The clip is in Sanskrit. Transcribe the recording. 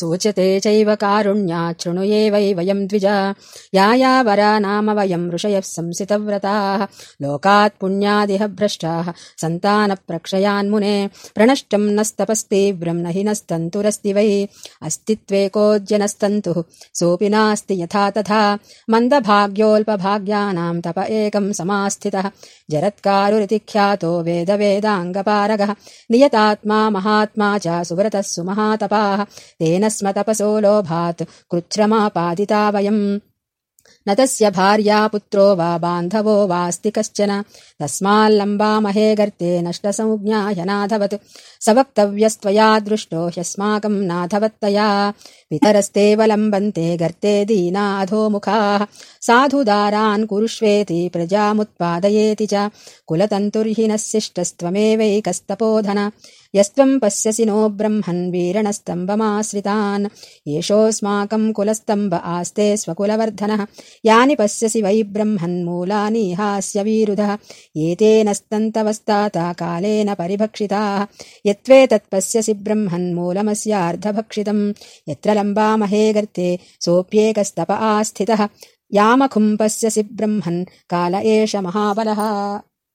सूच्यते चैव कारुण्या शृणुये वै वयम् द्विज। या या वरा नाम वयम् ऋषयः संसितव्रताः। लोकात् पुण्यादिह भ्रष्टाः सन्तानप्रक्षयान्मुने प्रणष्टम् नस्तपस्तीव्रम् न हि नस्तन्तुरस्ति वै। अस्तित्वे कोऽज्यनस्तन्तुः सोऽपि नास्ति यथा तथा। मन्दभाग्योऽल्पभाग्यानाम् तप एकम् समास्थितः। जरत्कारुरिति ख्यातो वेदवेदाङ्गपारगः। नियतात्मा महात्मा च सुव्रतः सुमहातपाः। तेन तपसो लोभात्। कृच्छ्रमापादिता वयम्। न तस्य भार्या पुत्रो वा बान्धवो वास्ति कश्चन। तस्माल्लम्बामहे गर्ते नष्टसंज्ञा ह्यनाथवत् स वक्तव्यस्त्वया दृष्टो ह्यस्माकम् नाथवत्तया पितरस्तेऽवलम्बन्ते गर्ते दीनाधोमुखाः साधुदारान् कुरुष्वेति प्रजामुत्पादयेति च। कुलतन्तुर्हिनः शिष्टस्त्वमेवैकस्तपोधन यस्त्वम् पश्यसि नो ब्रह्मन् वीरणस्तम्भमाश्रितान्। एषोऽस्माकम् कुलस्तम्भ आस्ते स्वकुलवर्धनः। यानि पश्यसि वै ब्रह्मन्मूलानि हास्य वीरुधः। एतेन स्तन्तवस्ताता कालेन परिभक्षिताः। यत्त्वेतत्पश्यसि ब्रह्मन्मूलमस्यार्धभक्षितम् यत्र लम्बामहे गर्ते सोऽप्येकस्तप आस्थितः। यामखुम् पश्यसि ब्रह्मन् काल एष महाबलः